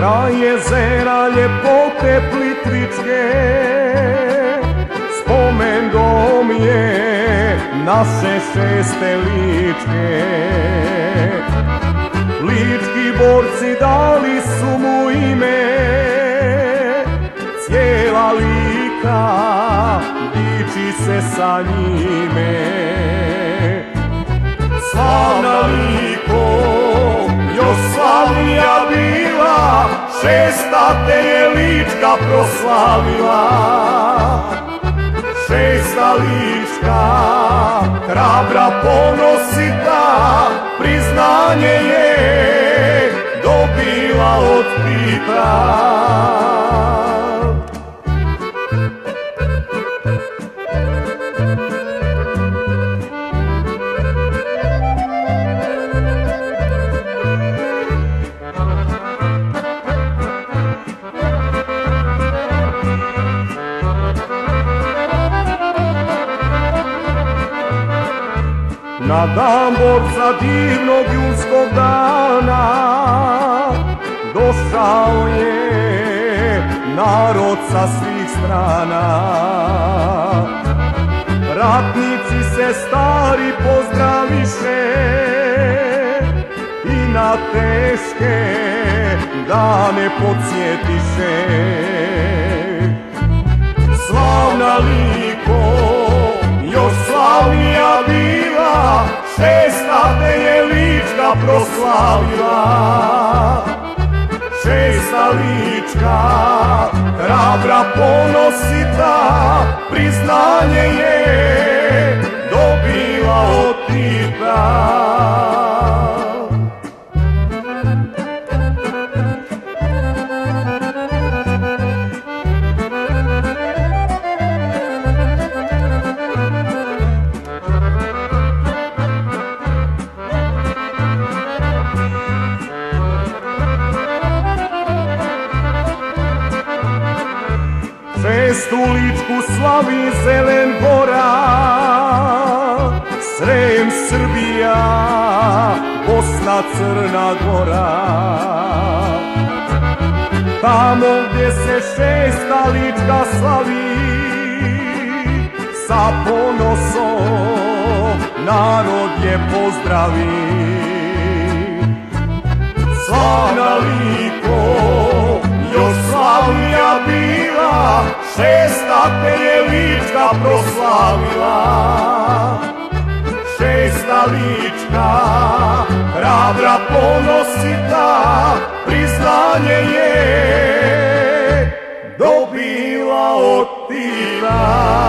Kraj jezera ljepote plitvičke Spomen dom je naše šeste ličke. Lički borci dali su mu ime Cijela lika diči se sa njime Šesta te je lička proslavila. Šesta lička, hrabra ponosita Priznanje je dobila od Tita Na dan borca divnog julskog dana Došao je narod sa svih strana. Ratnici se stari pozdraviše I na teške dane podsjetiše proslavila Šesta lička, hrabra ponosita Priznanje je dobila od Tita Šestu ličku slavi Zelen Gora. Srem Srbija, Bosna Crna Gora. Tamo gdje se šesta lička slavi Sa ponosom narod je pozdravi. Slavna liko, lička proslavila Šesta lička, hrabra ponosita Priznanje je dobila od Tita